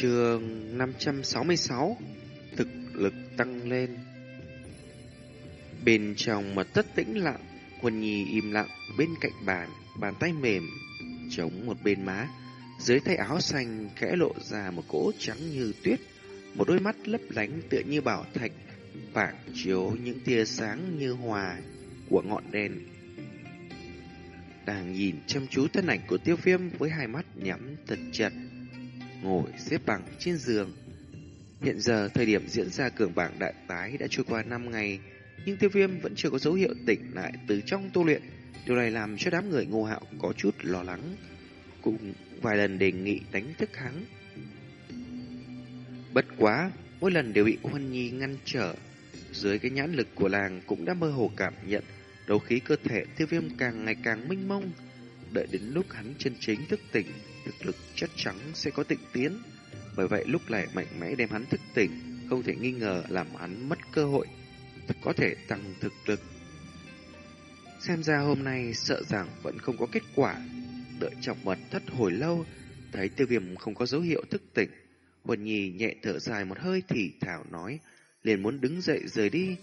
Trường 566 Thực lực tăng lên. Bên trong mật thất tĩnh lặng, Quân Nhi im lặng, bên cạnh bàn Bàn tay mềm, Chống một bên má, Dưới tay áo xanh khẽ lộ ra một cỗ trắng như tuyết, Một đôi mắt lấp lánh tựa như bảo thạch Phản chiếu những tia sáng như hòa Của ngọn đèn. Đang nhìn chăm chú thân ảnh của tiêu viêm Với hai mắt nhắm thật chặt ngồi xếp bằng trên giường. Hiện giờ thời điểm diễn ra cường bảng đại tái đã trôi qua 5 ngày, nhưng tiêu viêm vẫn chưa có dấu hiệu tỉnh lại từ trong tu luyện. Điều này làm cho đám người ngô hạo có chút lo lắng, cũng vài lần đề nghị đánh thức hắn. Bất quá, mỗi lần đều bị Huân Nhi ngăn trở. Dưới cái nhãn lực của làng cũng đã mơ hồ cảm nhận đấu khí cơ thể tiêu viêm càng ngày càng minh mông. Đợi đến lúc hắn chân chính thức tỉnh, thực lực chắc chắn sẽ có tịnh tiến. Bởi vậy lúc này mạnh mẽ đem hắn thức tỉnh, không thể nghi ngờ làm hắn mất cơ hội, có thể tăng thực lực. Xem ra hôm nay sợ rằng vẫn không có kết quả. Đợi trọng mật thất hồi lâu, thấy tiêu viêm không có dấu hiệu thức tỉnh. Huân Nhi nhẹ thở dài một hơi thì thảo nói, liền muốn đứng dậy rời đi.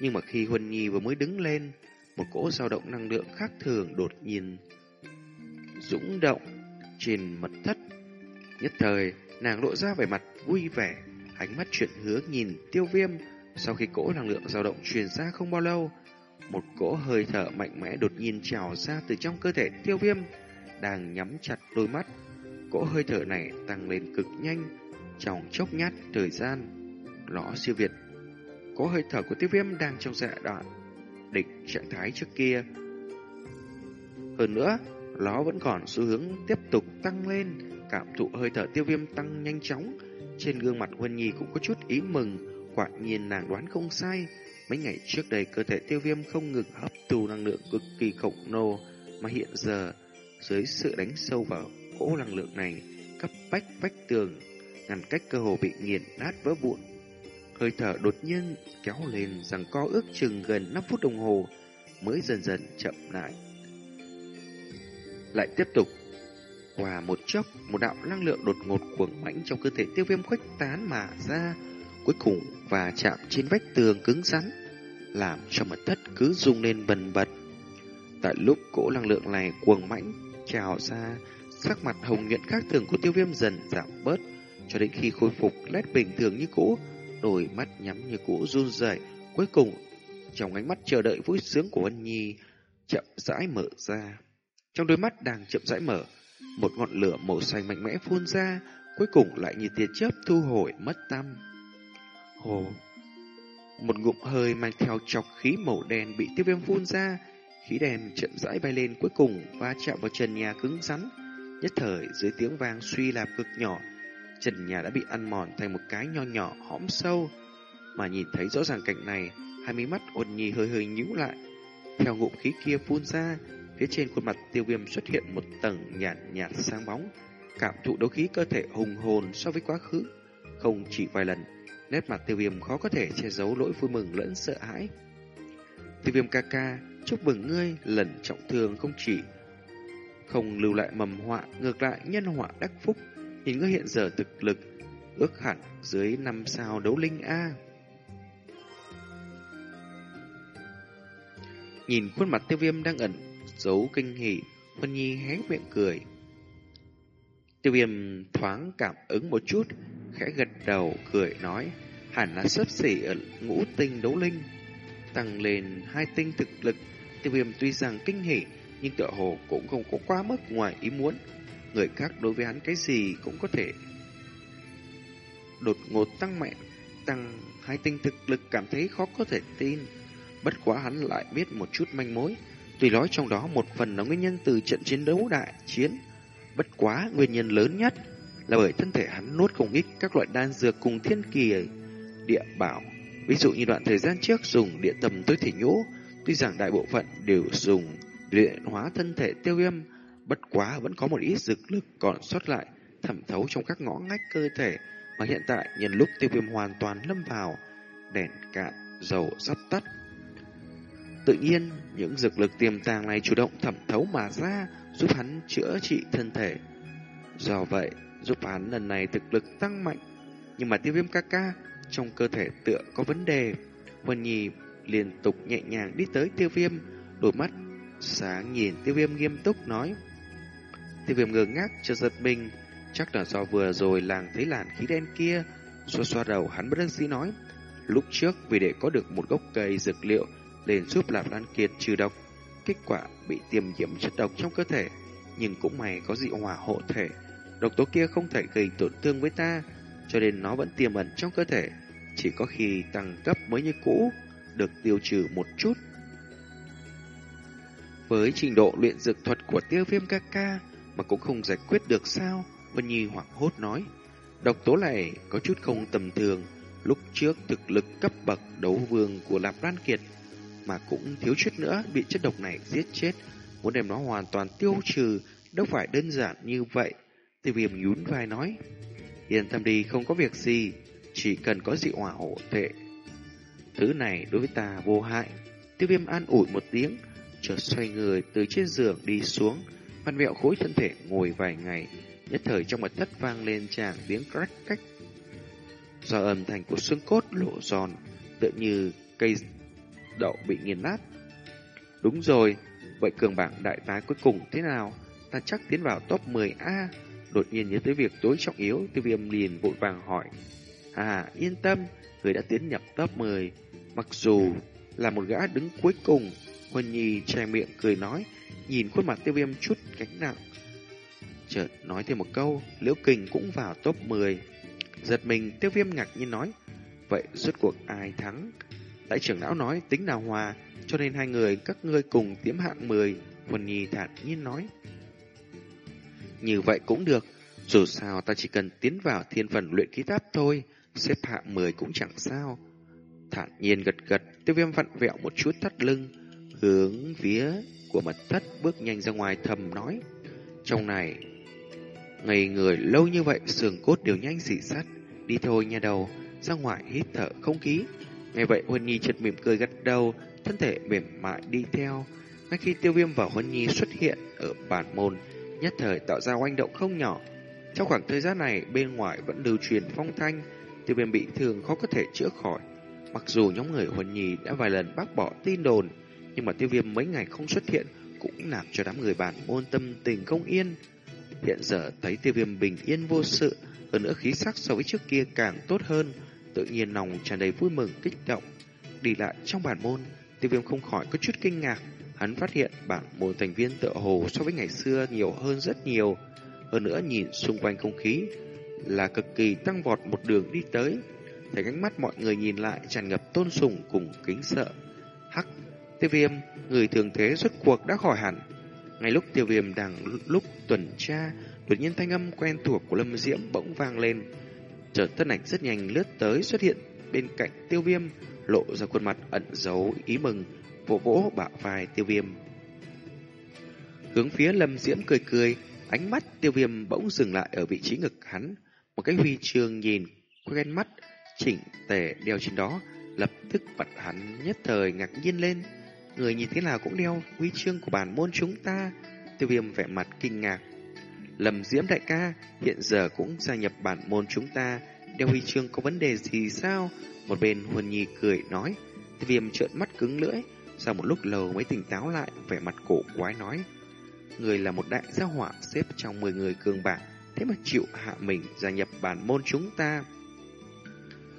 Nhưng mà khi Huân Nhi vừa mới đứng lên, một cỗ dao động năng lượng khác thường đột nhiên dũng động trên mật thất. Nhất thời, nàng lộ ra vẻ mặt vui vẻ, ánh mắt chuyện hứa nhìn tiêu viêm. Sau khi cỗ năng lượng dao động truyền ra không bao lâu, một cỗ hơi thở mạnh mẽ đột nhiên trào ra từ trong cơ thể tiêu viêm, đang nhắm chặt đôi mắt. Cỗ hơi thở này tăng lên cực nhanh, trong chốc nhát thời gian, lõ siêu việt. Cỗ hơi thở của tiêu viêm đang trong giai đoạn địch trạng thái trước kia. Hơn nữa, nó vẫn còn xu hướng tiếp tục tăng lên, cảm thụ hơi thở tiêu viêm tăng nhanh chóng. Trên gương mặt Huân Nhi cũng có chút ý mừng, quả nhiên nàng đoán không sai. Mấy ngày trước đây cơ thể tiêu viêm không ngừng hấp thụ năng lượng cực kỳ khổng lồ, mà hiện giờ dưới sự đánh sâu vào cỗ năng lượng này, cấp bách vách tường, ngăn cách cơ hồ bị nghiền nát vỡ vụn. Hơi thở đột nhiên kéo lên rằng co ước chừng gần 5 phút đồng hồ mới dần dần chậm lại lại tiếp tục. Qua một chốc, một đạo năng lượng đột ngột cuồng mãnh trong cơ thể tiêu viêm khuếch tán mà ra, cuối cùng và chạm trên vách tường cứng rắn, làm cho mật thất cứ rung lên bần bật. Tại lúc cỗ năng lượng này cuồng mãnh trào ra, sắc mặt hồng nhuận khác thường của tiêu viêm dần giảm bớt, cho đến khi khôi phục nét bình thường như cũ, đôi mắt nhắm như cũ run rẩy, cuối cùng trong ánh mắt chờ đợi vui sướng của Ân Nhi chậm rãi mở ra. Trong đôi mắt đang chậm rãi mở, một ngọn lửa màu xanh mạnh mẽ phun ra, cuối cùng lại như tia chớp thu hồi mất tâm. Hồ Một ngụm hơi mang theo chọc khí màu đen bị tiêu viêm phun ra, khí đen chậm rãi bay lên cuối cùng va chạm vào trần nhà cứng rắn. Nhất thời dưới tiếng vang suy làm cực nhỏ, trần nhà đã bị ăn mòn thành một cái nho nhỏ hõm sâu. Mà nhìn thấy rõ ràng cảnh này, hai mí mắt ôn nhi hơi hơi nhíu lại. Theo ngụm khí kia phun ra, Phía trên khuôn mặt tiêu viêm xuất hiện một tầng nhạt nhạt sáng bóng, cảm thụ đấu khí cơ thể hùng hồn so với quá khứ. Không chỉ vài lần, nét mặt tiêu viêm khó có thể che giấu lỗi vui mừng lẫn sợ hãi. Tiêu viêm ca ca, chúc mừng ngươi lần trọng thương không chỉ không lưu lại mầm họa, ngược lại nhân họa đắc phúc. Nhìn ngươi hiện giờ thực lực, ước hẳn dưới năm sao đấu linh A. Nhìn khuôn mặt tiêu viêm đang ẩn giấu kinh hỉ, Huân Nhi hé miệng cười. Tiêu viêm thoáng cảm ứng một chút, khẽ gật đầu, cười nói, hẳn là sấp xỉ ở ngũ tinh đấu linh. Tăng lên hai tinh thực lực, tiêu viêm tuy rằng kinh hỉ, nhưng tựa hồ cũng không có quá mức ngoài ý muốn. Người khác đối với hắn cái gì cũng có thể đột ngột tăng mạnh, tăng hai tinh thực lực cảm thấy khó có thể tin. Bất quá hắn lại biết một chút manh mối, Tuy nói trong đó một phần là nguyên nhân từ trận chiến đấu đại chiến, bất quá nguyên nhân lớn nhất là bởi thân thể hắn nuốt không ít các loại đan dược cùng thiên kỳ địa bảo. Ví dụ như đoạn thời gian trước dùng địa tầm tối thể nhũ, tuy rằng đại bộ phận đều dùng luyện hóa thân thể tiêu viêm, bất quá vẫn có một ít dược lực còn sót lại, thẩm thấu trong các ngõ ngách cơ thể mà hiện tại nhân lúc tiêu viêm hoàn toàn lâm vào, đèn cạn, dầu sắp tắt, Tự nhiên, những dược lực tiềm tàng này chủ động thẩm thấu mà ra, giúp hắn chữa trị thân thể. Do vậy, giúp hắn lần này thực lực tăng mạnh. Nhưng mà tiêu viêm ca ca trong cơ thể tựa có vấn đề. Huân Nhi liên tục nhẹ nhàng đi tới tiêu viêm, đôi mắt sáng nhìn tiêu viêm nghiêm túc nói. Tiêu viêm ngơ ngác cho giật mình, chắc là do vừa rồi làng thấy làn khí đen kia. Xoa xoa đầu hắn bất đắc dĩ nói. Lúc trước vì để có được một gốc cây dược liệu lên giúp Lạp Lan Kiệt trừ độc, kết quả bị tiềm nhiễm chất độc trong cơ thể, nhưng cũng may có dị hỏa hộ thể. Độc tố kia không thể gây tổn thương với ta, cho nên nó vẫn tiềm ẩn trong cơ thể, chỉ có khi tăng cấp mới như cũ, được tiêu trừ một chút. Với trình độ luyện dược thuật của tiêu viêm ca ca mà cũng không giải quyết được sao, Vân Nhi hoảng hốt nói. Độc tố này có chút không tầm thường, lúc trước thực lực cấp bậc đấu vương của Lạp Lan Kiệt mà cũng thiếu chút nữa bị chất độc này giết chết, muốn đem nó hoàn toàn tiêu trừ đâu phải đơn giản như vậy. Tiêu viêm nhún vai nói, yên tâm đi không có việc gì, chỉ cần có dị hỏa hộ thể. Thứ này đối với ta vô hại. Tiêu viêm an ủi một tiếng, chợt xoay người từ trên giường đi xuống, văn mẹo khối thân thể ngồi vài ngày, nhất thời trong mặt thất vang lên tràng tiếng crack cách. Do âm thanh của xương cốt lộ giòn, tựa như cây đậu bị nghiền nát. Đúng rồi, vậy cường bảng đại tái cuối cùng thế nào? Ta chắc tiến vào top 10A. Đột nhiên nhớ tới việc tối trọng yếu, tiêu viêm liền vội vàng hỏi. À, yên tâm, người đã tiến nhập top 10. Mặc dù là một gã đứng cuối cùng, Huân Nhi che miệng cười nói, nhìn khuôn mặt tiêu viêm chút gánh nặng. Chợt nói thêm một câu, Liễu Kình cũng vào top 10. Giật mình, tiêu viêm ngạc nhiên nói, vậy rốt cuộc ai thắng? Đại trưởng lão nói tính nào hòa, cho nên hai người các ngươi cùng tiếm hạng 10, Huân Nhi thản nhiên nói. Như vậy cũng được, dù sao ta chỉ cần tiến vào thiên phần luyện khí tháp thôi, xếp hạng 10 cũng chẳng sao. Thản nhiên gật gật, tiêu viêm vặn vẹo một chút thắt lưng, hướng phía của mật thất bước nhanh ra ngoài thầm nói. Trong này, ngày người lâu như vậy, xương cốt đều nhanh dị sắt. Đi thôi nha đầu, ra ngoài hít thở không khí. Nghe vậy Huân Nhi chợt mỉm cười gật đầu, thân thể mềm mại đi theo. Ngay khi tiêu viêm và Huân Nhi xuất hiện ở bản môn, nhất thời tạo ra oanh động không nhỏ. Trong khoảng thời gian này, bên ngoài vẫn lưu truyền phong thanh, tiêu viêm bị thương khó có thể chữa khỏi. Mặc dù nhóm người Huân Nhi đã vài lần bác bỏ tin đồn, nhưng mà tiêu viêm mấy ngày không xuất hiện cũng làm cho đám người bản môn tâm tình không yên. Hiện giờ thấy tiêu viêm bình yên vô sự, hơn nữa khí sắc so với trước kia càng tốt hơn, tự nhiên lòng tràn đầy vui mừng kích động. Đi lại trong bản môn, tiêu viêm không khỏi có chút kinh ngạc, hắn phát hiện bản môn thành viên tựa hồ so với ngày xưa nhiều hơn rất nhiều. Hơn nữa nhìn xung quanh không khí là cực kỳ tăng vọt một đường đi tới. Thấy ánh mắt mọi người nhìn lại tràn ngập tôn sùng cùng kính sợ. Hắc, tiêu viêm, người thường thế rốt cuộc đã khỏi hẳn. Ngay lúc tiêu viêm đang lúc tuần tra, đột nhiên thanh âm quen thuộc của Lâm Diễm bỗng vang lên. Chợt thân ảnh rất nhanh lướt tới xuất hiện bên cạnh tiêu viêm, lộ ra khuôn mặt ẩn giấu ý mừng, vỗ vỗ bả vai tiêu viêm. Hướng phía Lâm Diễm cười cười, ánh mắt tiêu viêm bỗng dừng lại ở vị trí ngực hắn. Một cái huy chương nhìn, quen mắt, chỉnh tề đeo trên đó, lập tức bật hắn nhất thời ngạc nhiên lên. Người nhìn thế nào cũng đeo huy chương của bản môn chúng ta. Tiêu viêm vẻ mặt kinh ngạc. Lâm Diễm đại ca hiện giờ cũng gia nhập bản môn chúng ta. Đeo huy chương có vấn đề gì sao? Một bên Huân Nhi cười nói. Thì viêm trợn mắt cứng lưỡi. Sau một lúc lâu mới tỉnh táo lại, vẻ mặt cổ quái nói. Người là một đại gia hỏa xếp trong 10 người cường bạc, Thế mà chịu hạ mình gia nhập bản môn chúng ta.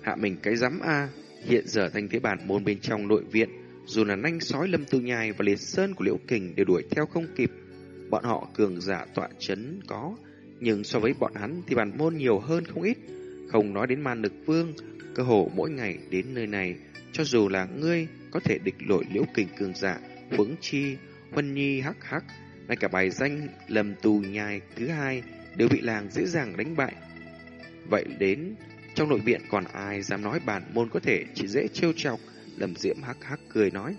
Hạ mình cái rắm a Hiện giờ thanh thế bản môn bên trong nội viện dù là nanh sói lâm tư nhai và liệt sơn của liễu kình đều đuổi theo không kịp. Bọn họ cường giả tọa chấn có, nhưng so với bọn hắn thì bản môn nhiều hơn không ít. Không nói đến man lực vương, cơ hồ mỗi ngày đến nơi này, cho dù là ngươi có thể địch lội liễu kình cường giả, vững chi, huân nhi hắc hắc, ngay cả bài danh lầm tù nhai thứ hai đều bị làng dễ dàng đánh bại. Vậy đến trong nội viện còn ai dám nói bản môn có thể chỉ dễ trêu chọc, Lâm Diễm hắc hắc cười nói.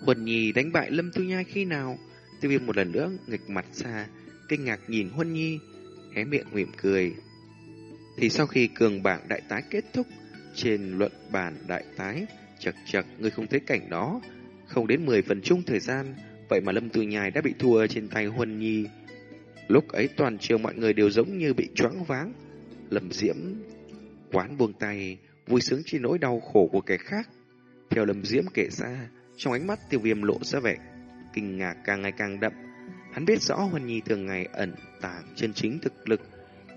Huân Nhi đánh bại Lâm Tu Nhai khi nào? Tiêu viêm một lần nữa nghịch mặt xa, kinh ngạc nhìn Huân Nhi, hé miệng mỉm cười. Thì sau khi cường bảng đại tái kết thúc, trên luận bản đại tái, chật chật người không thấy cảnh đó, không đến 10 phần chung thời gian, vậy mà Lâm Tu Nhai đã bị thua trên tay Huân Nhi. Lúc ấy toàn trường mọi người đều giống như bị choáng váng. Lâm Diễm quán buông tay, vui sướng trên nỗi đau khổ của kẻ khác. Theo Lâm Diễm kể ra, trong ánh mắt tiêu viêm lộ ra vẻ kinh ngạc càng ngày càng đậm. Hắn biết rõ Huân Nhi thường ngày ẩn tàng chân chính thực lực,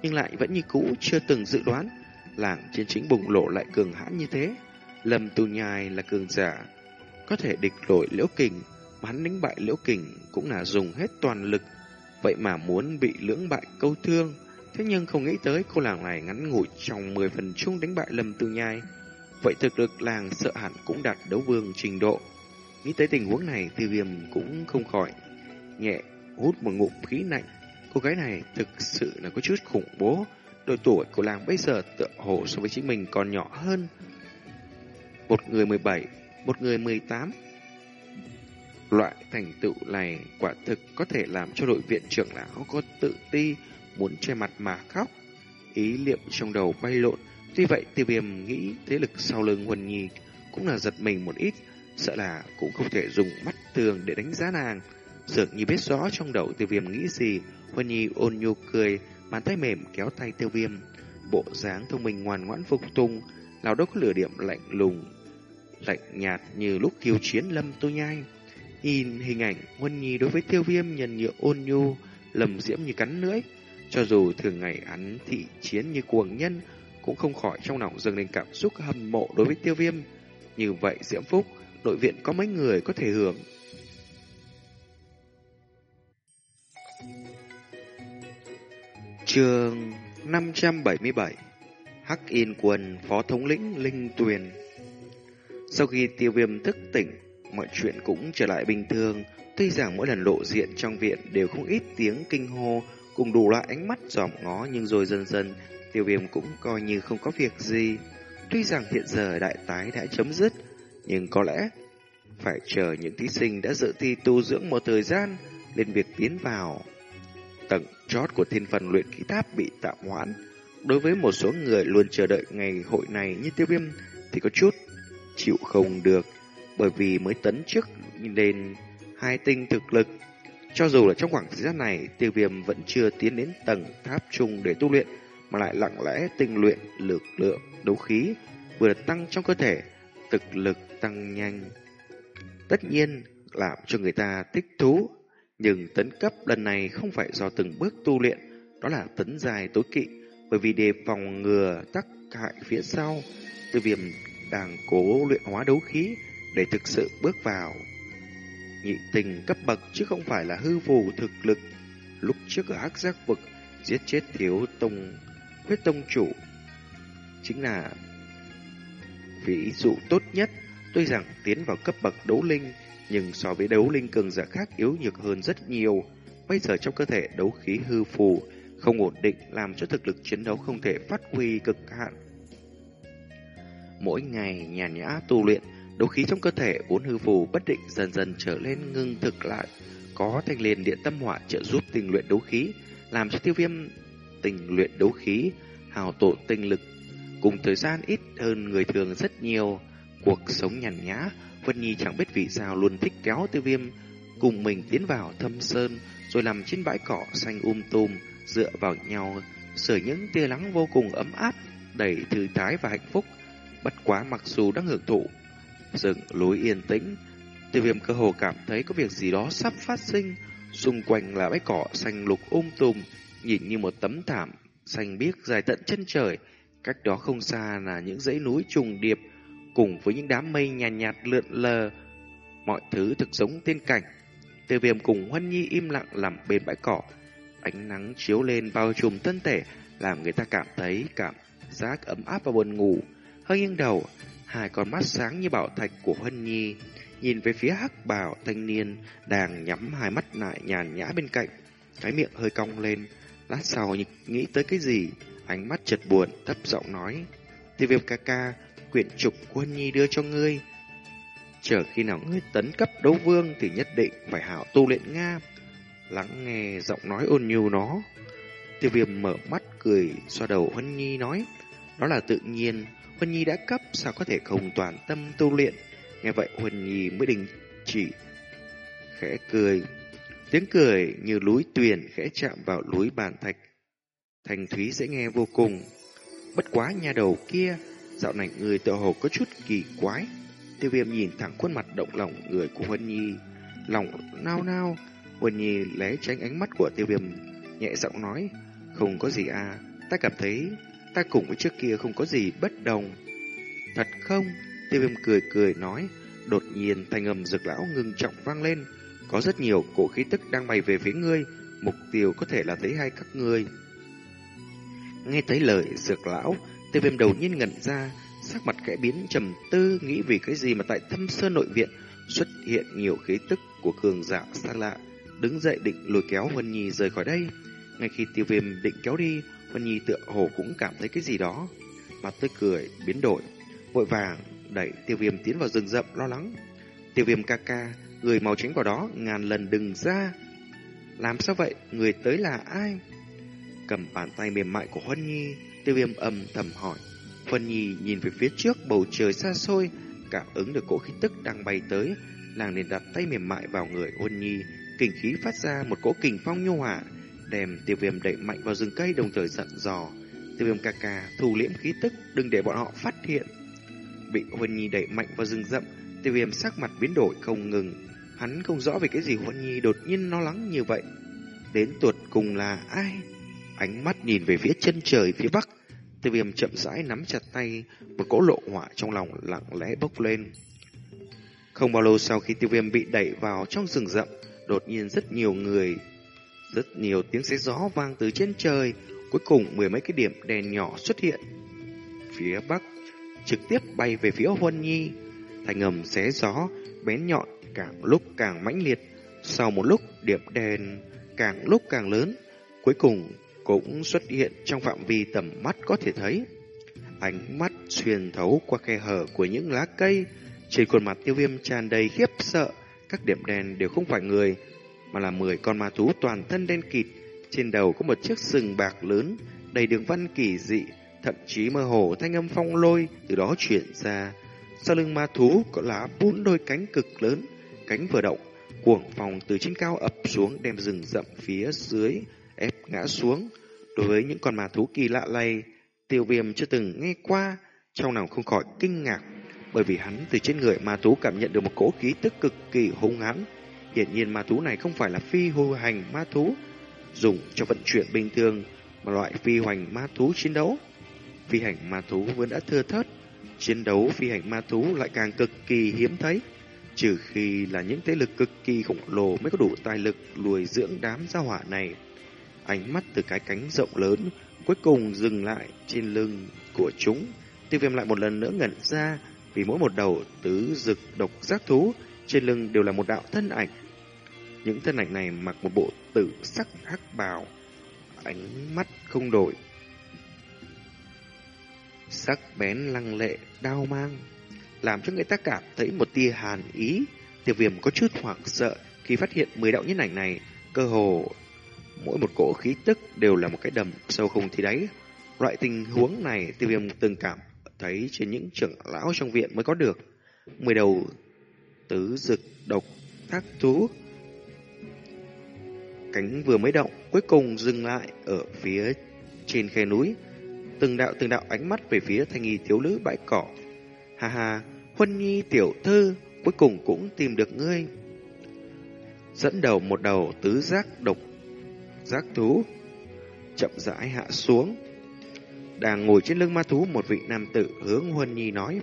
nhưng lại vẫn như cũ chưa từng dự đoán làng chân chính bùng lộ lại cường hãn như thế. Lâm Tu Nhai là cường giả, có thể địch nổi Liễu Kình, mà hắn đánh bại Liễu Kình cũng là dùng hết toàn lực, vậy mà muốn bị lưỡng bại câu thương. Thế nhưng không nghĩ tới cô làng này ngắn ngủi trong 10 phần chung đánh bại Lâm Tu Nhai. Vậy thực lực làng sợ hẳn cũng đạt đấu vương trình độ. Nghĩ tới tình huống này, tiêu viêm cũng không khỏi nhẹ hút một ngụm khí lạnh. Cô gái này thực sự là có chút khủng bố. Đôi tuổi của làng bây giờ tựa hồ so với chính mình còn nhỏ hơn. Một người 17, một người 18. Loại thành tựu này quả thực có thể làm cho đội viện trưởng lão có tự ti, muốn che mặt mà khóc. Ý niệm trong đầu bay lộn, tuy vậy tiêu viêm nghĩ thế lực sau lưng Huân nhì cũng là giật mình một ít, sợ là cũng không thể dùng mắt thường để đánh giá nàng. Dường như biết rõ trong đầu tiêu viêm nghĩ gì, Huân Nhi ôn nhu cười, bàn tay mềm kéo tay tiêu viêm. Bộ dáng thông minh ngoan ngoãn phục tung, nào đâu có lửa điểm lạnh lùng, lạnh nhạt như lúc kiêu chiến lâm tu nhai. Nhìn hình ảnh Huân Nhi đối với tiêu viêm nhận nhựa ôn nhu, lầm diễm như cắn lưỡi. Cho dù thường ngày hắn thị chiến như cuồng nhân, cũng không khỏi trong lòng dâng lên cảm xúc hâm mộ đối với tiêu viêm. Như vậy Diễm Phúc, nội viện có mấy người có thể hưởng. Trường 577 Hắc Yên Quân Phó Thống lĩnh Linh Tuyền Sau khi tiêu viêm thức tỉnh, mọi chuyện cũng trở lại bình thường. Tuy rằng mỗi lần lộ diện trong viện đều không ít tiếng kinh hô cùng đủ loại ánh mắt giòm ngó nhưng rồi dần dần tiêu viêm cũng coi như không có việc gì. Tuy rằng hiện giờ đại tái đã chấm dứt, nhưng có lẽ phải chờ những thí sinh đã dự thi tu dưỡng một thời gian lên việc tiến vào. Tầng chót của thiên phần luyện khí tháp bị tạm hoãn. Đối với một số người luôn chờ đợi ngày hội này như tiêu viêm thì có chút chịu không được bởi vì mới tấn trước lên hai tinh thực lực. Cho dù là trong khoảng thời gian này, tiêu viêm vẫn chưa tiến đến tầng tháp trung để tu luyện, mà lại lặng lẽ tinh luyện lực lượng đấu khí vừa tăng trong cơ thể, thực lực tăng nhanh. Tất nhiên, làm cho người ta thích thú, nhưng tấn cấp lần này không phải do từng bước tu luyện, đó là tấn dài tối kỵ, bởi vì đề phòng ngừa tắc hại phía sau, từ viêm đang cố luyện hóa đấu khí để thực sự bước vào nhị tình cấp bậc chứ không phải là hư phù thực lực. Lúc trước ở hắc giác vực giết chết thiếu tông huyết tông chủ chính là ví dụ tốt nhất. Tuy rằng tiến vào cấp bậc đấu linh nhưng so với đấu linh cường giả khác yếu nhược hơn rất nhiều. Bây giờ trong cơ thể đấu khí hư phù không ổn định làm cho thực lực chiến đấu không thể phát huy cực hạn. Mỗi ngày nhàn nhã tu luyện Đấu khí trong cơ thể vốn hư phù bất định dần dần trở lên ngưng thực lại, có thanh liền điện tâm hỏa trợ giúp tình luyện đấu khí, làm cho tiêu viêm tình luyện đấu khí, hào tổ tinh lực, cùng thời gian ít hơn người thường rất nhiều. Cuộc sống nhàn nhã, Vân Nhi chẳng biết vì sao luôn thích kéo tiêu viêm cùng mình tiến vào thâm sơn, rồi nằm trên bãi cỏ xanh um tùm, dựa vào nhau, sưởi những tia nắng vô cùng ấm áp, đầy thư thái và hạnh phúc. Bất quá mặc dù đang hưởng thụ rừng lối yên tĩnh. Tiêu viêm cơ hồ cảm thấy có việc gì đó sắp phát sinh. Xung quanh là bãi cỏ xanh lục um tùm, nhìn như một tấm thảm xanh biếc dài tận chân trời. Cách đó không xa là những dãy núi trùng điệp, cùng với những đám mây nhàn nhạt, nhạt lượn lờ. Mọi thứ thực giống tiên cảnh. Tiêu viêm cùng Huân Nhi im lặng nằm bên bãi cỏ. Ánh nắng chiếu lên bao trùm thân thể, làm người ta cảm thấy cảm giác ấm áp và buồn ngủ. Hơi nghiêng đầu, hai con mắt sáng như bảo thạch của Hân Nhi, nhìn về phía hắc bảo thanh niên đang nhắm hai mắt lại nhàn nhã bên cạnh, cái miệng hơi cong lên, lát sau nghĩ tới cái gì, ánh mắt chợt buồn, thấp giọng nói, tiêu viêm ca ca, quyển trục của Nhi đưa cho ngươi. Chờ khi nào ngươi tấn cấp đấu vương thì nhất định phải hảo tu luyện Nga. Lắng nghe giọng nói ôn nhu nó. Tiêu viêm mở mắt cười, xoa đầu huân Nhi nói, đó là tự nhiên, Huân Nhi đã cấp sao có thể không toàn tâm tu luyện. Nghe vậy Huân Nhi mới đình chỉ khẽ cười. Tiếng cười như núi tuyền khẽ chạm vào núi bàn thạch. Thành thúy sẽ nghe vô cùng. Bất quá nhà đầu kia, dạo này người tự hồ có chút kỳ quái. Tiêu viêm nhìn thẳng khuôn mặt động lòng người của Huân Nhi. Lòng nao nao, Huân Nhi lé tránh ánh mắt của tiêu viêm, nhẹ giọng nói. Không có gì à, ta cảm thấy ta cùng với trước kia không có gì bất đồng. Thật không? Tiêu viêm cười cười nói. Đột nhiên thanh âm rực lão ngừng trọng vang lên. Có rất nhiều cổ khí tức đang bay về phía ngươi, mục tiêu có thể là thấy hai các ngươi. Nghe thấy lời dược lão, tiêu viêm đầu nhiên ngẩn ra, sắc mặt khẽ biến trầm tư nghĩ vì cái gì mà tại thâm sơn nội viện xuất hiện nhiều khí tức của cường giả xa lạ, đứng dậy định lùi kéo Huân Nhi rời khỏi đây. Ngay khi tiêu viêm định kéo đi, Huân Nhi tựa hồ cũng cảm thấy cái gì đó. Mặt tươi cười, biến đổi, vội vàng đẩy tiêu viêm tiến vào rừng rậm lo lắng. Tiêu viêm ca ca, người màu tránh vào đó ngàn lần đừng ra. Làm sao vậy? Người tới là ai? Cầm bàn tay mềm mại của Huân Nhi, tiêu viêm âm thầm hỏi. Huân Nhi nhìn về phía trước bầu trời xa xôi, cảm ứng được cỗ khí tức đang bay tới, nàng liền đặt tay mềm mại vào người Ôn Nhi, kình khí phát ra một cỗ kình phong nhu hòa, đem tiêu viêm đẩy mạnh vào rừng cây đồng thời giận dò. Tiêu viêm ca ca thu liễm khí tức, đừng để bọn họ phát hiện. Bị Huân Nhi đẩy mạnh vào rừng rậm, tiêu viêm sắc mặt biến đổi không ngừng. Hắn không rõ về cái gì Huân Nhi đột nhiên lo lắng như vậy. Đến tuột cùng là ai? Ánh mắt nhìn về phía chân trời phía bắc, tiêu viêm chậm rãi nắm chặt tay, một cỗ lộ hỏa trong lòng lặng lẽ bốc lên. Không bao lâu sau khi tiêu viêm bị đẩy vào trong rừng rậm, đột nhiên rất nhiều người, rất nhiều tiếng xé gió vang từ trên trời, cuối cùng mười mấy cái điểm đèn nhỏ xuất hiện. Phía bắc, trực tiếp bay về phía Huân Nhi, thành âm xé gió, bén nhọn càng lúc càng mãnh liệt. Sau một lúc, điểm đèn càng lúc càng lớn, cuối cùng cũng xuất hiện trong phạm vi tầm mắt có thể thấy. Ánh mắt xuyên thấu qua khe hở của những lá cây, trên khuôn mặt tiêu viêm tràn đầy khiếp sợ, các điểm đen đều không phải người, mà là 10 con ma thú toàn thân đen kịt, trên đầu có một chiếc sừng bạc lớn, đầy đường văn kỳ dị, thậm chí mơ hồ thanh âm phong lôi từ đó chuyển ra. Sau lưng ma thú có lá bốn đôi cánh cực lớn, cánh vừa động, cuồng phòng từ trên cao ập xuống đem rừng rậm phía dưới ép ngã xuống. Đối với những con ma thú kỳ lạ này, tiêu viêm chưa từng nghe qua, trong lòng không khỏi kinh ngạc, bởi vì hắn từ trên người ma thú cảm nhận được một cỗ khí tức cực kỳ hung hãn. Hiển nhiên ma thú này không phải là phi hư hành ma thú, dùng cho vận chuyển bình thường, mà loại phi hoành ma thú chiến đấu. Phi hành ma thú vẫn đã thưa thớt, chiến đấu phi hành ma thú lại càng cực kỳ hiếm thấy. Trừ khi là những thế lực cực kỳ khổng lồ mới có đủ tài lực lùi dưỡng đám gia hỏa này. Ánh mắt từ cái cánh rộng lớn cuối cùng dừng lại trên lưng của chúng. Tiêu viêm lại một lần nữa ngẩn ra vì mỗi một đầu tứ rực độc giác thú trên lưng đều là một đạo thân ảnh. Những thân ảnh này mặc một bộ tử sắc hắc bào, ánh mắt không đổi. Sắc bén lăng lệ, đau mang, làm cho người ta cảm thấy một tia hàn ý. Tiêu viêm có chút hoảng sợ khi phát hiện mười đạo nhân ảnh này, cơ hồ mỗi một cỗ khí tức đều là một cái đầm sâu không thì đáy. Loại tình huống này, tiêu viêm từng cảm thấy trên những trưởng lão trong viện mới có được. Mười đầu tứ dực độc thác thú cánh vừa mới động, cuối cùng dừng lại ở phía trên khe núi từng đạo từng đạo ánh mắt về phía thanh nghi thiếu nữ bãi cỏ ha ha, huân nhi tiểu thư, cuối cùng cũng tìm được ngươi dẫn đầu một đầu tứ giác độc giác thú, chậm rãi hạ xuống. Đang ngồi trên lưng ma thú, một vị nam tử hướng huân nhi nói,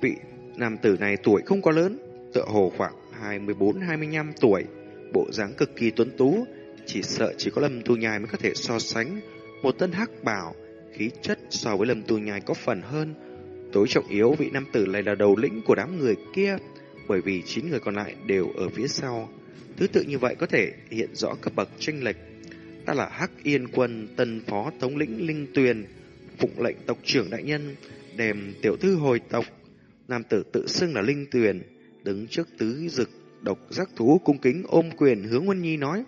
vị nam tử này tuổi không quá lớn, tựa hồ khoảng 24-25 tuổi, bộ dáng cực kỳ tuấn tú, chỉ sợ chỉ có lâm tu nhai mới có thể so sánh một tân hắc bảo khí chất so với lâm tu nhai có phần hơn. Tối trọng yếu, vị nam tử này là đầu lĩnh của đám người kia, bởi vì chín người còn lại đều ở phía sau. Thứ tự như vậy có thể hiện rõ cấp bậc tranh lệch. Ta là Hắc Yên Quân, tân phó thống lĩnh Linh Tuyền, phụng lệnh tộc trưởng đại nhân, đem tiểu thư hồi tộc. Nam tử tự xưng là Linh Tuyền, đứng trước tứ dực độc giác thú cung kính ôm quyền hướng Huân Nhi nói.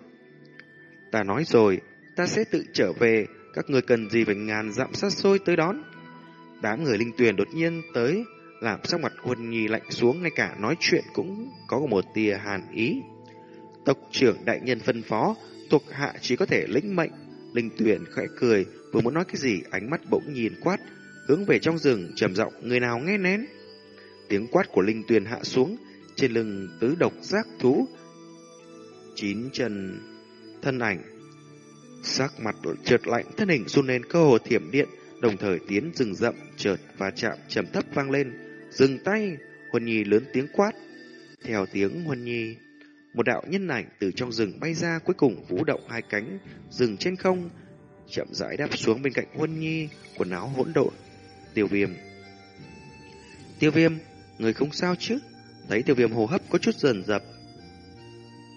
Ta nói rồi, ta sẽ tự trở về, các người cần gì phải ngàn dặm sát xôi tới đón. Đám người Linh Tuyền đột nhiên tới, làm sắc mặt Huân Nhi lạnh xuống ngay cả nói chuyện cũng có một tia hàn ý. Tộc trưởng đại nhân phân phó, thuộc hạ chỉ có thể lĩnh mệnh. Linh tuyển khẽ cười, vừa muốn nói cái gì, ánh mắt bỗng nhìn quát, hướng về trong rừng trầm giọng người nào nghe nén. Tiếng quát của linh tuyển hạ xuống, trên lưng tứ độc giác thú. Chín chân thân ảnh. Sắc mặt chợt lạnh, thân hình run lên cơ hồ thiểm điện, đồng thời tiến rừng rậm chợt và chạm trầm thấp vang lên. Dừng tay, Huân Nhi lớn tiếng quát. Theo tiếng Huân Nhi, một đạo nhân ảnh từ trong rừng bay ra cuối cùng vũ động hai cánh, dừng trên không, chậm rãi đáp xuống bên cạnh Huân Nhi, quần áo hỗn độn. Tiêu viêm. Tiêu viêm, người không sao chứ? Thấy tiêu viêm hô hấp có chút dần dập.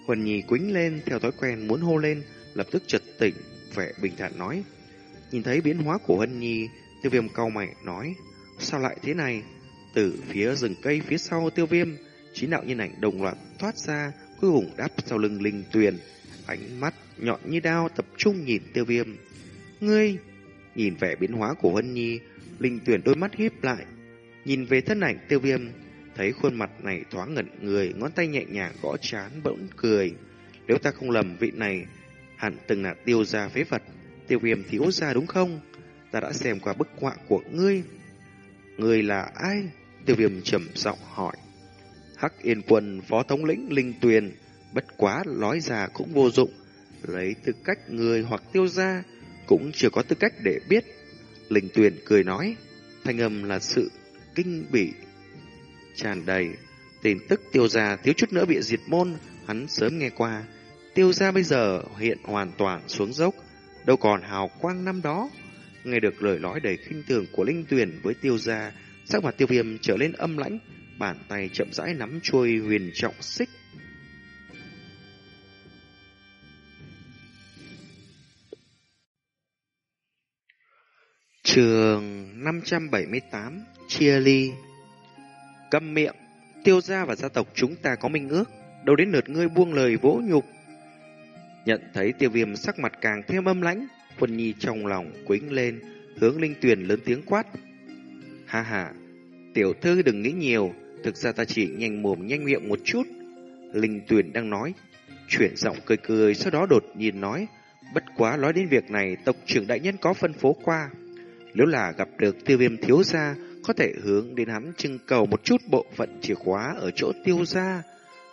Huân Nhi quính lên theo thói quen muốn hô lên, lập tức chợt tỉnh, vẻ bình thản nói. Nhìn thấy biến hóa của Huân Nhi, tiêu viêm cau mày nói, sao lại thế này? Từ phía rừng cây phía sau tiêu viêm, chín đạo nhân ảnh đồng loạt thoát ra, cuối hùng đáp sau lưng linh tuyền, ánh mắt nhọn như đao tập trung nhìn tiêu viêm. Ngươi, nhìn vẻ biến hóa của Huân Nhi, linh tuyền đôi mắt híp lại, nhìn về thân ảnh tiêu viêm, thấy khuôn mặt này thoáng ngẩn người, ngón tay nhẹ nhàng gõ chán bỗng cười. Nếu ta không lầm vị này, hẳn từng là tiêu gia phế vật, tiêu viêm thiếu gia đúng không? Ta đã xem qua bức họa của ngươi. Ngươi là ai? Tiêu viêm trầm giọng hỏi. Hắc Yên Quân phó thống lĩnh Linh Tuyền, bất quá nói ra cũng vô dụng, lấy tư cách người hoặc tiêu gia cũng chưa có tư cách để biết. Linh Tuyền cười nói, thanh âm là sự kinh bỉ tràn đầy. Tin tức tiêu gia thiếu chút nữa bị diệt môn, hắn sớm nghe qua. Tiêu gia bây giờ hiện hoàn toàn xuống dốc, đâu còn hào quang năm đó. Nghe được lời nói đầy khinh thường của Linh Tuyền với tiêu gia, sắc mặt tiêu viêm trở lên âm lãnh, bàn tay chậm rãi nắm chuôi huyền trọng xích. Trường 578 Chia ly. Câm miệng, Tiêu gia và gia tộc chúng ta có minh ước, Đâu đến lượt ngươi buông lời vỗ nhục. Nhận thấy tiêu viêm sắc mặt càng thêm âm lãnh, Quân nhi trong lòng quính lên, Hướng linh tuyền lớn tiếng quát. Ha ha, Tiểu thư đừng nghĩ nhiều Thực ra ta chỉ nhanh mồm nhanh miệng một chút. Linh Tuyền đang nói, chuyển giọng cười cười, sau đó đột nhiên nói, bất quá nói đến việc này, tộc trưởng đại nhân có phân phố qua. Nếu là gặp được tiêu viêm thiếu gia, có thể hướng đến hắn trưng cầu một chút bộ phận chìa khóa ở chỗ tiêu gia.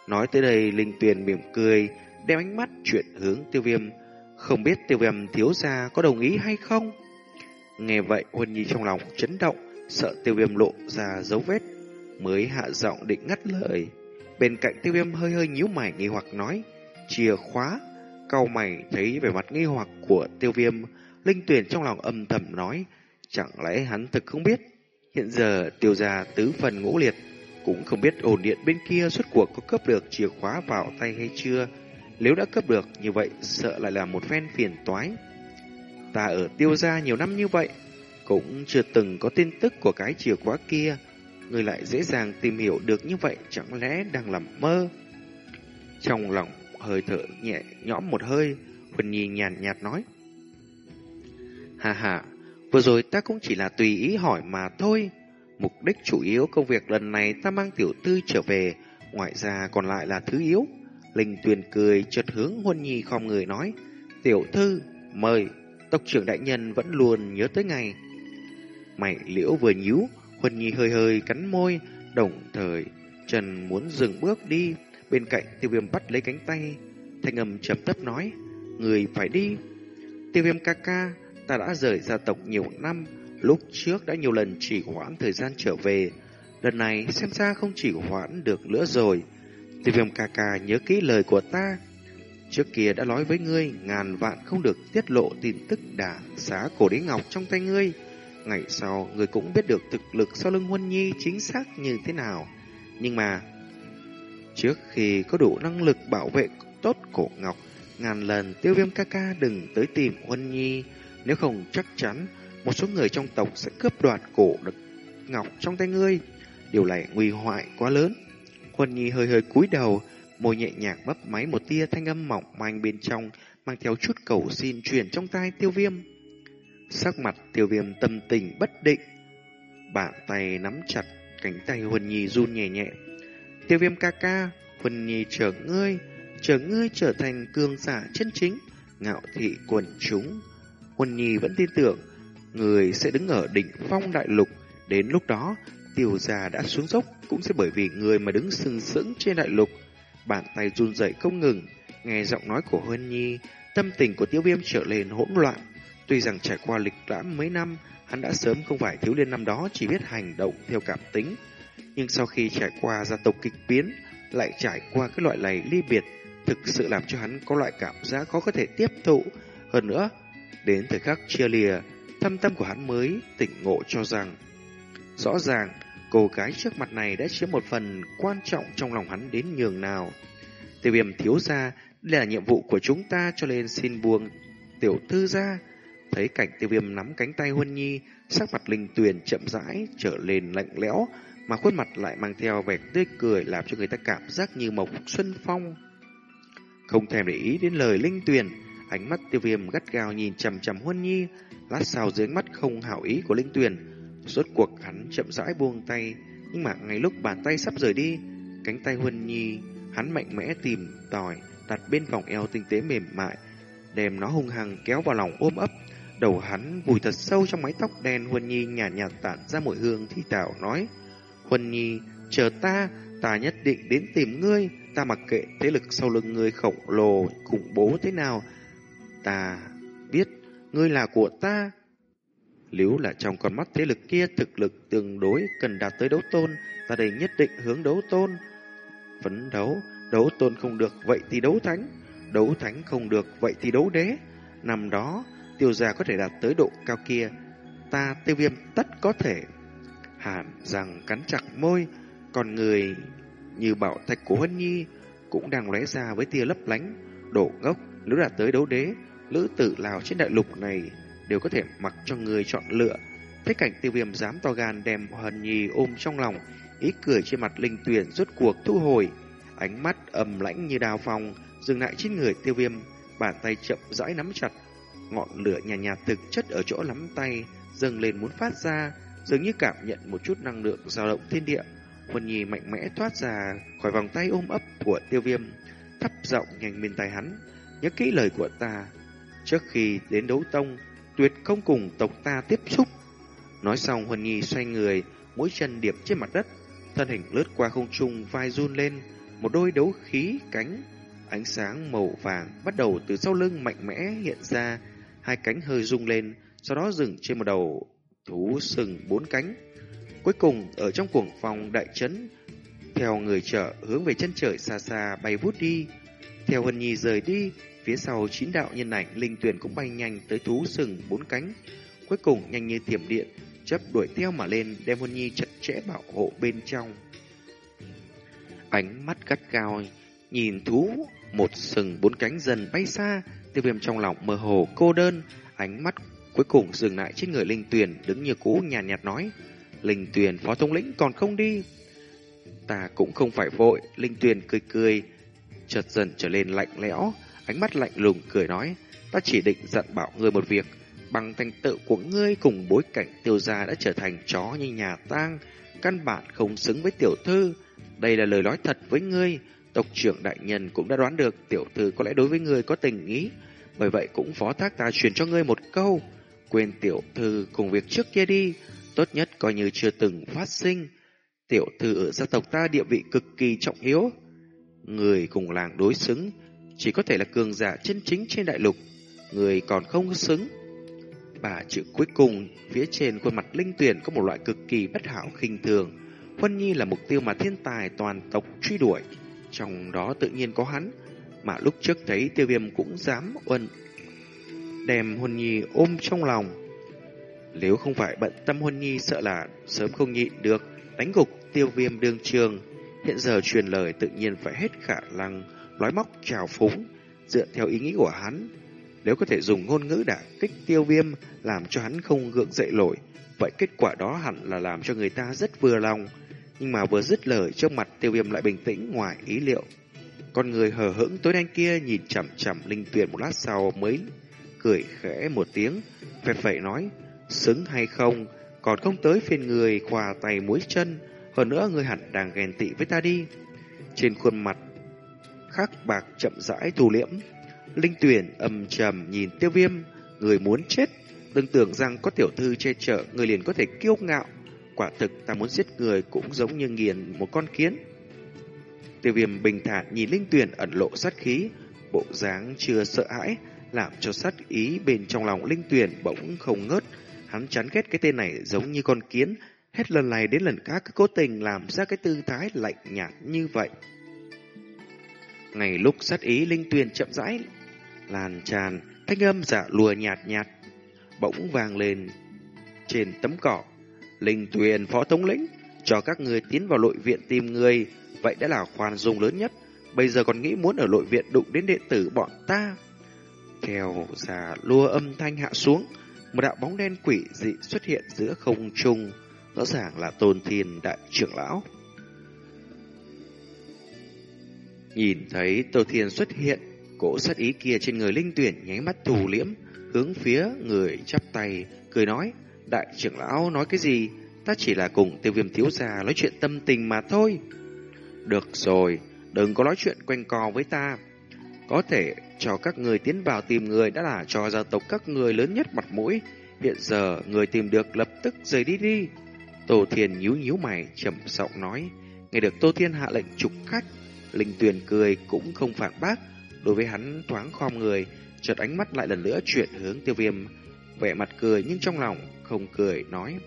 Nói tới đây, Linh Tuyền mỉm cười, đem ánh mắt chuyển hướng tiêu viêm. Không biết tiêu viêm thiếu gia có đồng ý hay không? Nghe vậy, Huân Nhi trong lòng chấn động, sợ tiêu viêm lộ ra dấu vết mới hạ giọng định ngắt lời. Bên cạnh tiêu viêm hơi hơi nhíu mày nghi hoặc nói, chìa khóa. cau mày thấy vẻ mặt nghi hoặc của tiêu viêm, linh tuyển trong lòng âm thầm nói, chẳng lẽ hắn thực không biết. Hiện giờ tiêu gia tứ phần ngũ liệt, cũng không biết ổn điện bên kia suốt cuộc có cấp được chìa khóa vào tay hay chưa. Nếu đã cấp được như vậy, sợ lại là một phen phiền toái. Ta ở tiêu gia nhiều năm như vậy, cũng chưa từng có tin tức của cái chìa khóa kia người lại dễ dàng tìm hiểu được như vậy chẳng lẽ đang làm mơ. Trong lòng hơi thở nhẹ nhõm một hơi, Huân Nhi nhàn nhạt nói. Hà hà, vừa rồi ta cũng chỉ là tùy ý hỏi mà thôi. Mục đích chủ yếu công việc lần này ta mang tiểu tư trở về, ngoại ra còn lại là thứ yếu. Linh tuyền cười chợt hướng Huân Nhi không người nói. Tiểu thư, mời, tộc trưởng đại nhân vẫn luôn nhớ tới ngày. Mày liễu vừa nhíu, Vân Nhi hơi hơi cắn môi, đồng thời Trần muốn dừng bước đi, bên cạnh tiêu viêm bắt lấy cánh tay. Thanh âm trầm thấp nói, người phải đi. Tiêu viêm ca ca, ta đã rời gia tộc nhiều năm, lúc trước đã nhiều lần chỉ hoãn thời gian trở về. Lần này xem ra không chỉ hoãn được nữa rồi. Tiêu viêm ca ca nhớ kỹ lời của ta. Trước kia đã nói với ngươi, ngàn vạn không được tiết lộ tin tức đả xá cổ đế ngọc trong tay ngươi. Ngày sau, người cũng biết được thực lực sau lưng Huân Nhi chính xác như thế nào. Nhưng mà, trước khi có đủ năng lực bảo vệ tốt cổ Ngọc, ngàn lần tiêu viêm ca ca đừng tới tìm Huân Nhi. Nếu không chắc chắn, một số người trong tộc sẽ cướp đoạt cổ được Ngọc trong tay ngươi. Điều này nguy hoại quá lớn. Huân Nhi hơi hơi cúi đầu, môi nhẹ nhàng mấp máy một tia thanh âm mỏng manh bên trong, mang theo chút cầu xin truyền trong tai tiêu viêm. Sắc mặt tiêu viêm tâm tình bất định. Bàn tay nắm chặt cánh tay Huân Nhi run nhẹ nhẹ. Tiêu viêm ca ca, Huân Nhi chờ ngươi. chờ ngươi trở thành cường giả chân chính, ngạo thị quần chúng. Huân Nhi vẫn tin tưởng, người sẽ đứng ở đỉnh phong đại lục. Đến lúc đó, tiêu gia đã xuống dốc cũng sẽ bởi vì người mà đứng sừng sững trên đại lục. Bàn tay run rẩy không ngừng, nghe giọng nói của Huân Nhi, tâm tình của tiêu viêm trở lên hỗn loạn. Tuy rằng trải qua lịch lãm mấy năm, hắn đã sớm không phải thiếu liên năm đó chỉ biết hành động theo cảm tính. Nhưng sau khi trải qua gia tộc kịch biến, lại trải qua cái loại này ly biệt, thực sự làm cho hắn có loại cảm giác khó có thể tiếp thụ. Hơn nữa, đến thời khắc chia lìa, thâm tâm của hắn mới tỉnh ngộ cho rằng rõ ràng cô gái trước mặt này đã chiếm một phần quan trọng trong lòng hắn đến nhường nào. Tiêu viêm thiếu ra, đây là nhiệm vụ của chúng ta cho nên xin buông tiểu thư ra. Thấy cảnh tiêu viêm nắm cánh tay Huân Nhi, sắc mặt linh tuyền chậm rãi trở lên lạnh lẽo, mà khuôn mặt lại mang theo vẻ tươi cười làm cho người ta cảm giác như mộc xuân phong. Không thèm để ý đến lời linh tuyền, ánh mắt tiêu viêm gắt gao nhìn chằm chằm Huân Nhi, lát sau dưới mắt không hảo ý của linh tuyền. Rốt cuộc hắn chậm rãi buông tay, nhưng mà ngay lúc bàn tay sắp rời đi, cánh tay Huân Nhi, hắn mạnh mẽ tìm tòi, đặt bên vòng eo tinh tế mềm mại, đem nó hung hăng kéo vào lòng ôm ấp. Đầu hắn vùi thật sâu trong mái tóc đen Huân Nhi nhàn nhạt, nhạt tản ra mùi hương thì tảo nói. Huân Nhi, chờ ta, ta nhất định đến tìm ngươi, ta mặc kệ thế lực sau lưng ngươi khổng lồ, khủng bố thế nào. Ta biết, ngươi là của ta. Nếu là trong con mắt thế lực kia thực lực tương đối cần đạt tới đấu tôn, ta đây nhất định hướng đấu tôn. Phấn đấu, đấu tôn không được, vậy thì đấu thánh. Đấu thánh không được, vậy thì đấu đế. Năm đó, tiêu gia có thể đạt tới độ cao kia, ta tiêu viêm tất có thể. Hàn rằng cắn chặt môi, còn người như bảo thạch của Huân Nhi cũng đang lóe ra với tia lấp lánh, đổ ngốc, nếu đạt tới đấu đế, lữ tử lào trên đại lục này đều có thể mặc cho người chọn lựa. thế cảnh tiêu viêm dám to gan đem Huân Nhi ôm trong lòng, ý cười trên mặt linh tuyển rốt cuộc thu hồi, ánh mắt ầm lãnh như đào phong, dừng lại trên người tiêu viêm, bàn tay chậm rãi nắm chặt, ngọn lửa nhà nhà thực chất ở chỗ nắm tay dâng lên muốn phát ra, dường như cảm nhận một chút năng lượng dao động thiên địa. Huân Nhi mạnh mẽ thoát ra khỏi vòng tay ôm ấp của tiêu viêm, thấp giọng nhanh bên tai hắn, nhớ kỹ lời của ta. Trước khi đến đấu tông, tuyệt không cùng tộc ta tiếp xúc. Nói xong Huân Nhi xoay người, mũi chân điệp trên mặt đất, thân hình lướt qua không trung vai run lên, một đôi đấu khí cánh Ánh sáng màu vàng bắt đầu từ sau lưng mạnh mẽ hiện ra, hai cánh hơi rung lên, sau đó dừng trên một đầu thú sừng bốn cánh. Cuối cùng, ở trong cuồng phòng đại trấn, theo người chợ hướng về chân trời xa xa bay vút đi. Theo Hân Nhi rời đi, phía sau chín đạo nhân ảnh linh tuyển cũng bay nhanh tới thú sừng bốn cánh. Cuối cùng nhanh như thiểm điện, chấp đuổi theo mà lên đem Hân Nhi chặt chẽ bảo hộ bên trong. Ánh mắt gắt cao nhìn thú một sừng bốn cánh dần bay xa, tiêu viêm trong lòng mơ hồ cô đơn, ánh mắt cuối cùng dừng lại trên người Linh Tuyền đứng như cũ nhàn nhạt, nhạt nói, Linh Tuyền phó thống lĩnh còn không đi. Ta cũng không phải vội, Linh Tuyền cười cười, chợt dần trở lên lạnh lẽo, ánh mắt lạnh lùng cười nói, ta chỉ định dặn bảo ngươi một việc, bằng thành tựu của ngươi cùng bối cảnh tiêu gia đã trở thành chó như nhà tang, căn bản không xứng với tiểu thư. Đây là lời nói thật với ngươi, Tộc trưởng đại nhân cũng đã đoán được tiểu thư có lẽ đối với người có tình ý, bởi vậy cũng phó thác ta truyền cho ngươi một câu, quên tiểu thư cùng việc trước kia đi, tốt nhất coi như chưa từng phát sinh. Tiểu thư ở gia tộc ta địa vị cực kỳ trọng yếu, người cùng làng đối xứng, chỉ có thể là cường giả chân chính trên đại lục, người còn không xứng. Bà chữ cuối cùng, phía trên khuôn mặt linh tuyển có một loại cực kỳ bất hảo khinh thường. Huân Nhi là mục tiêu mà thiên tài toàn tộc truy đuổi trong đó tự nhiên có hắn, mà lúc trước thấy tiêu viêm cũng dám uân đem Huân Nhi ôm trong lòng. Nếu không phải bận tâm Huân Nhi sợ là sớm không nhịn được, đánh gục tiêu viêm đương trường, hiện giờ truyền lời tự nhiên phải hết khả năng nói móc trào phúng, dựa theo ý nghĩ của hắn. Nếu có thể dùng ngôn ngữ đả kích tiêu viêm làm cho hắn không gượng dậy nổi, vậy kết quả đó hẳn là làm cho người ta rất vừa lòng. Nhưng mà vừa dứt lời trong mặt tiêu viêm lại bình tĩnh ngoài ý liệu. Con người hờ hững tối đen kia nhìn chằm chằm linh tuyển một lát sau mới cười khẽ một tiếng, phẹt phẩy nói, xứng hay không, còn không tới phiên người quà tay muối chân, hơn nữa người hẳn đang ghen tị với ta đi. Trên khuôn mặt khắc bạc chậm rãi thu liễm. Linh tuyển âm trầm nhìn tiêu viêm, người muốn chết. Đừng tưởng rằng có tiểu thư che chở, người liền có thể kiêu ngạo. Quả thực ta muốn giết người cũng giống như nghiền một con kiến. Tiêu viêm bình thản nhìn Linh tuyền ẩn lộ sát khí, bộ dáng chưa sợ hãi, làm cho sát ý bên trong lòng Linh tuyền bỗng không ngớt. Hắn chán ghét cái tên này giống như con kiến, hết lần này đến lần khác cứ cố tình làm ra cái tư thái lạnh nhạt như vậy. Ngày lúc sát ý linh tuyền chậm rãi, làn tràn, thanh âm giả lùa nhạt nhạt, bỗng vang lên trên tấm cỏ. Linh tuyền phó thống lĩnh, cho các người tiến vào nội viện tìm người, vậy đã là khoan dung lớn nhất. Bây giờ còn nghĩ muốn ở nội viện đụng đến đệ tử bọn ta. Kèo giả lua âm thanh hạ xuống, một đạo bóng đen quỷ dị xuất hiện giữa không trung, rõ ràng là tôn thiên đại trưởng lão. Nhìn thấy Tô Thiên xuất hiện, cỗ sát ý kia trên người linh tuyển nháy mắt thù liễm, hướng phía người chắp tay, cười nói, đại trưởng lão nói cái gì, ta chỉ là cùng tiêu viêm thiếu gia nói chuyện tâm tình mà thôi. Được rồi, đừng có nói chuyện quanh co với ta. Có thể cho các người tiến vào tìm người đã là cho gia tộc các người lớn nhất mặt mũi. Hiện giờ người tìm được lập tức rời đi đi. Tô Thiên nhíu nhíu mày trầm giọng nói. Nghe được Tô Thiên hạ lệnh trục khách, Linh Tuyền cười cũng không phản bác. Đối với hắn thoáng khom người, chợt ánh mắt lại lần nữa chuyển hướng tiêu viêm. Vẻ mặt cười nhưng trong lòng không cười nói.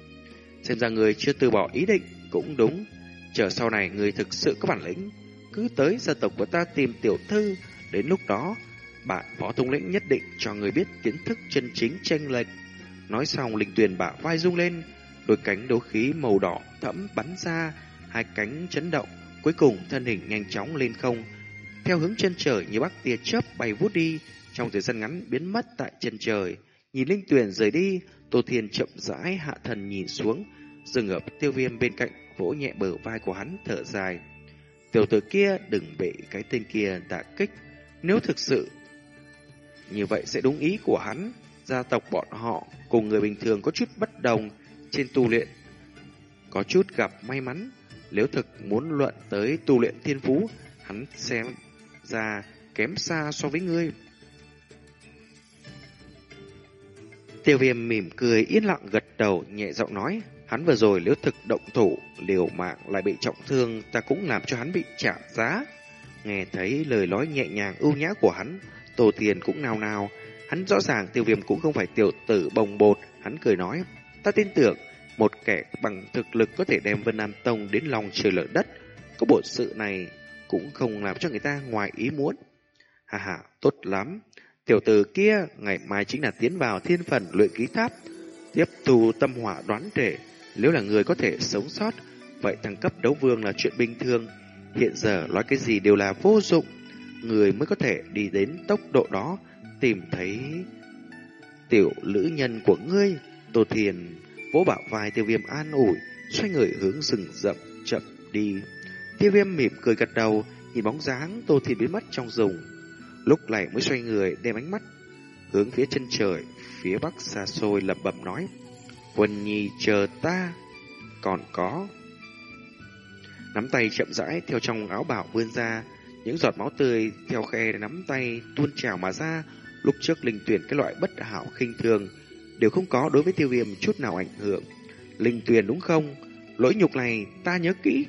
Xem ra người chưa từ bỏ ý định, cũng đúng. Chờ sau này người thực sự có bản lĩnh, cứ tới gia tộc của ta tìm tiểu thư. Đến lúc đó, bạn phó thống lĩnh nhất định cho người biết kiến thức chân chính tranh lệch. Nói xong linh tuyền bả vai rung lên, đôi cánh đấu khí màu đỏ thẫm bắn ra, hai cánh chấn động, cuối cùng thân hình nhanh chóng lên không, theo hướng chân trời như bắc tia chớp bay vút đi, trong thời gian ngắn biến mất tại chân trời. Nhìn Linh Tuyền rời đi, Tô Thiên chậm rãi hạ thần nhìn xuống, dừng ở tiêu viêm bên cạnh, vỗ nhẹ bờ vai của hắn thở dài. Tiểu tử kia đừng bị cái tên kia đả kích, nếu thực sự như vậy sẽ đúng ý của hắn. Gia tộc bọn họ cùng người bình thường có chút bất đồng trên tu luyện. Có chút gặp may mắn, nếu thực muốn luận tới tu luyện thiên phú, hắn xem ra kém xa so với ngươi. Tiêu viêm mỉm cười yên lặng gật đầu nhẹ giọng nói, hắn vừa rồi nếu thực động thủ, liều mạng lại bị trọng thương, ta cũng làm cho hắn bị trả giá. Nghe thấy lời nói nhẹ nhàng ưu nhã của hắn, tổ Tiền cũng nào nào, hắn rõ ràng tiêu viêm cũng không phải tiểu tử bồng bột, hắn cười nói, ta tin tưởng một kẻ bằng thực lực có thể đem Vân Nam Tông đến lòng trời lở đất, có bộ sự này cũng không làm cho người ta ngoài ý muốn. Hà hà, tốt lắm. Tiểu tử kia ngày mai chính là tiến vào thiên phần luyện ký tháp, tiếp thu tâm hỏa đoán thể. Nếu là người có thể sống sót, vậy thăng cấp đấu vương là chuyện bình thường. Hiện giờ nói cái gì đều là vô dụng. Người mới có thể đi đến tốc độ đó, tìm thấy tiểu lữ nhân của ngươi. Tô Thiền vỗ bạo vai tiêu viêm an ủi, xoay người hướng rừng rậm chậm đi. Tiêu viêm mỉm cười gật đầu, nhìn bóng dáng Tô thiền biến mất trong rừng. Lúc này mới xoay người đem ánh mắt hướng phía chân trời, phía bắc xa xôi lẩm bẩm nói: "Quân Nhi chờ ta." Còn có nắm tay chậm rãi theo trong áo bảo vươn ra, những giọt máu tươi theo khe nắm tay tuôn trào mà ra. Lúc trước linh tuyển cái loại bất hảo khinh thường đều không có đối với tiêu viêm chút nào ảnh hưởng. Linh tuyển đúng không? Lỗi nhục này ta nhớ kỹ.